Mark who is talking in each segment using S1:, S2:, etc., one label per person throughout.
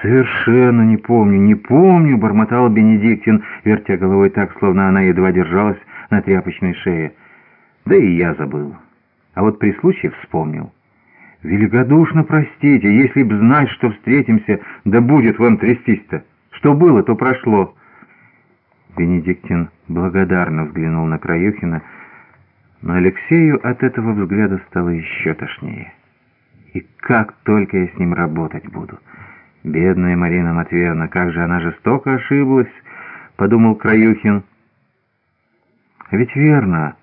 S1: «Совершенно не помню, не помню», — бормотал Бенедиктин, вертя головой так, словно она едва держалась на тряпочной шее. «Да и я забыл. А вот при случае вспомнил. Великодушно простите, если б знать, что встретимся, да будет вам трястись-то. Что было, то прошло». Бенедиктин благодарно взглянул на Краюхина, но Алексею от этого взгляда стало еще тошнее. И как только я с ним работать буду? Бедная Марина Матвеевна, как же она жестоко ошиблась, подумал Краюхин. Ведь верно,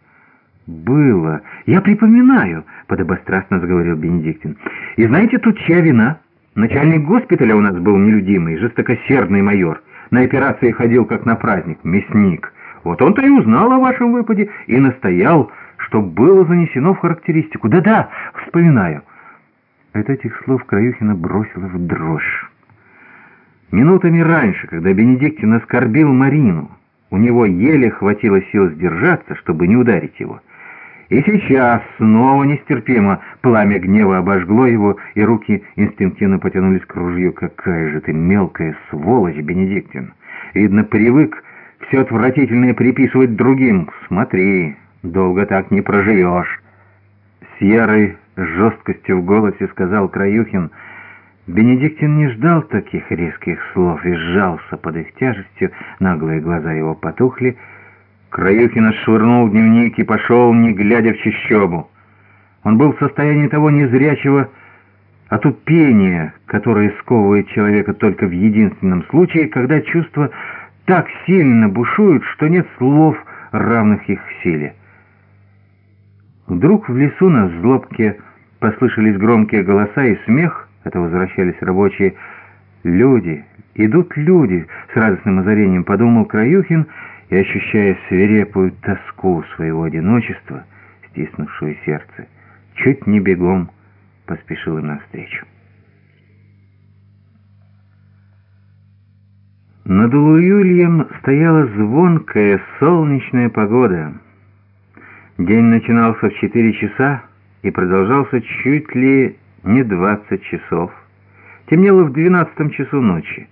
S1: было. Я припоминаю, подобострастно заговорил Бенедиктин. И знаете, тут чья вина? Начальник госпиталя у нас был нелюдимый, жестокосердный майор. На операции ходил как на праздник, мясник. Вот он-то и узнал о вашем выпаде и настоял, что было занесено в характеристику. Да-да, вспоминаю. От этих слов Краюхина бросила в дрожь. Минутами раньше, когда Бенедиктин оскорбил Марину, у него еле хватило сил сдержаться, чтобы не ударить его. И сейчас снова нестерпимо пламя гнева обожгло его, и руки инстинктивно потянулись к ружью. «Какая же ты мелкая сволочь, Бенедиктин! Видно, привык все отвратительное приписывать другим. Смотри, долго так не проживешь!» С ярой жесткостью в голосе сказал Краюхин. Бенедиктин не ждал таких резких слов и сжался под их тяжестью, наглые глаза его потухли, Краюхин отшвырнул дневник и пошел, не глядя в чищобу. Он был в состоянии того незрячего отупения, которое сковывает человека только в единственном случае, когда чувства так сильно бушуют, что нет слов, равных их силе. Вдруг в лесу на злобке послышались громкие голоса и смех, это возвращались рабочие. «Люди, идут люди!» — с радостным озарением подумал Краюхин — и, ощущая свирепую тоску своего одиночества, стиснувшую сердце, чуть не бегом поспешил им навстречу. Над Луюльем стояла звонкая солнечная погода. День начинался в четыре часа и продолжался чуть ли не двадцать часов. Темнело в двенадцатом часу ночи.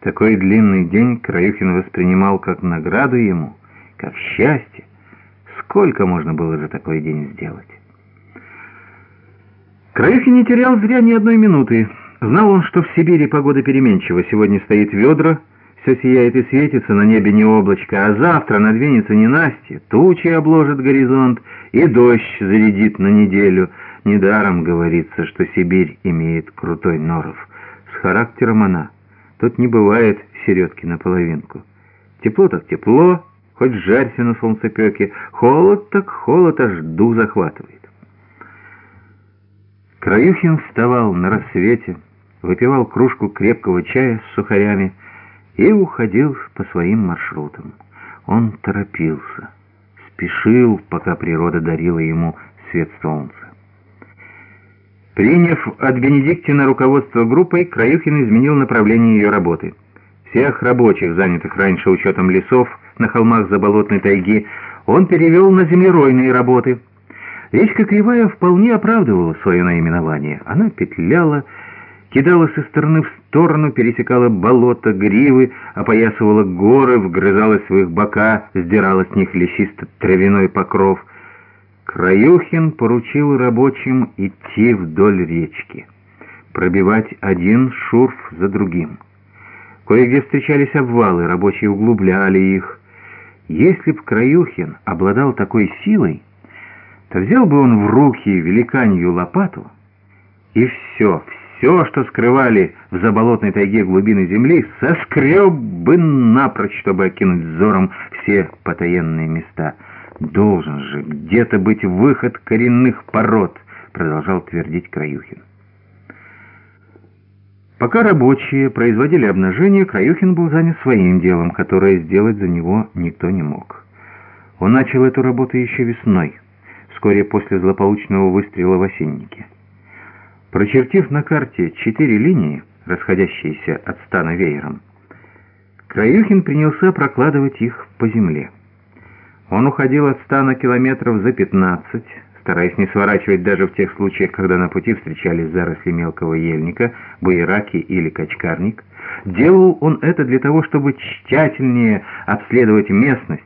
S1: Такой длинный день Краюхин воспринимал как награду ему, как счастье. Сколько можно было за такой день сделать? Краюхин не терял зря ни одной минуты. Знал он, что в Сибири погода переменчива. Сегодня стоит ведра, все сияет и светится, на небе не облачко, а завтра надвинется ненастье, тучи обложат горизонт, и дождь зарядит на неделю. Недаром говорится, что Сибирь имеет крутой норов. С характером она — Тут не бывает середки наполовинку. Тепло так тепло, хоть жарься на солнцепеке. Холод так холод, аж жду захватывает. Краюхин вставал на рассвете, выпивал кружку крепкого чая с сухарями и уходил по своим маршрутам. Он торопился, спешил, пока природа дарила ему свет солнца. Приняв от Бенедиктина руководство группой, Краюхин изменил направление ее работы. Всех рабочих, занятых раньше учетом лесов на холмах заболотной тайги, он перевел на землеройные работы. Речка Кривая вполне оправдывала свое наименование. Она петляла, кидалась из стороны в сторону, пересекала болото, гривы, опоясывала горы, вгрызалась в их бока, сдирала с них лесисто-травяной покров — Краюхин поручил рабочим идти вдоль речки, пробивать один шурф за другим. Кое-где встречались обвалы, рабочие углубляли их. Если б Краюхин обладал такой силой, то взял бы он в руки великанью лопату, и все, все, что скрывали в заболотной тайге глубины земли, соскреб бы напрочь, чтобы окинуть взором все потаенные места — «Должен же где-то быть выход коренных пород», — продолжал твердить Краюхин. Пока рабочие производили обнажение, Краюхин был занят своим делом, которое сделать за него никто не мог. Он начал эту работу еще весной, вскоре после злополучного выстрела в осеннике. Прочертив на карте четыре линии, расходящиеся от стана веером, Краюхин принялся прокладывать их по земле. Он уходил от стана километров за 15, стараясь не сворачивать даже в тех случаях, когда на пути встречались заросли мелкого ельника, буераки или качкарник. Делал он это для того, чтобы тщательнее обследовать местность,